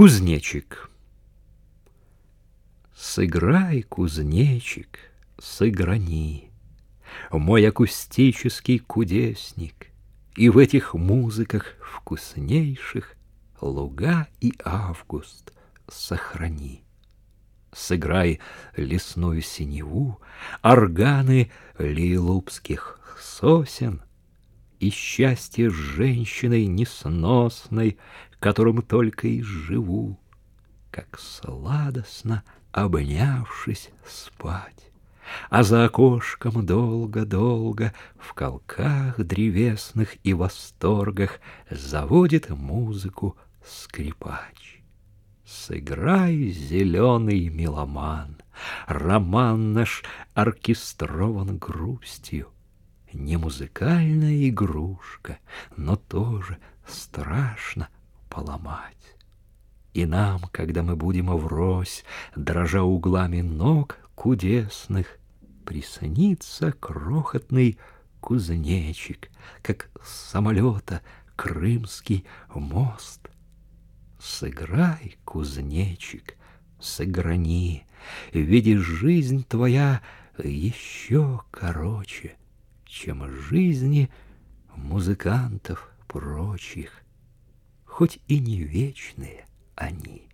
Кузнечик. Сыграй, кузнечик, сыграни, Мой акустический кудесник, И в этих музыках вкуснейших Луга и август сохрани. Сыграй лесную синеву, Органы лилупских сосен И счастье с женщиной несносной, Которым только и живу, Как сладостно обнявшись спать. А за окошком долго-долго В колках древесных и восторгах Заводит музыку скрипач. Сыграй, зеленый меломан, Роман наш оркестрован грустью. Не музыкальная игрушка, Но тоже страшно поломать. И нам, когда мы будем врозь, Дрожа углами ног кудесных, Приснится крохотный кузнечик, Как с самолета крымский мост — Сыграй, кузнечик, сыграни, Видишь, жизнь твоя еще короче, Чем жизни музыкантов прочих, Хоть и не вечные они.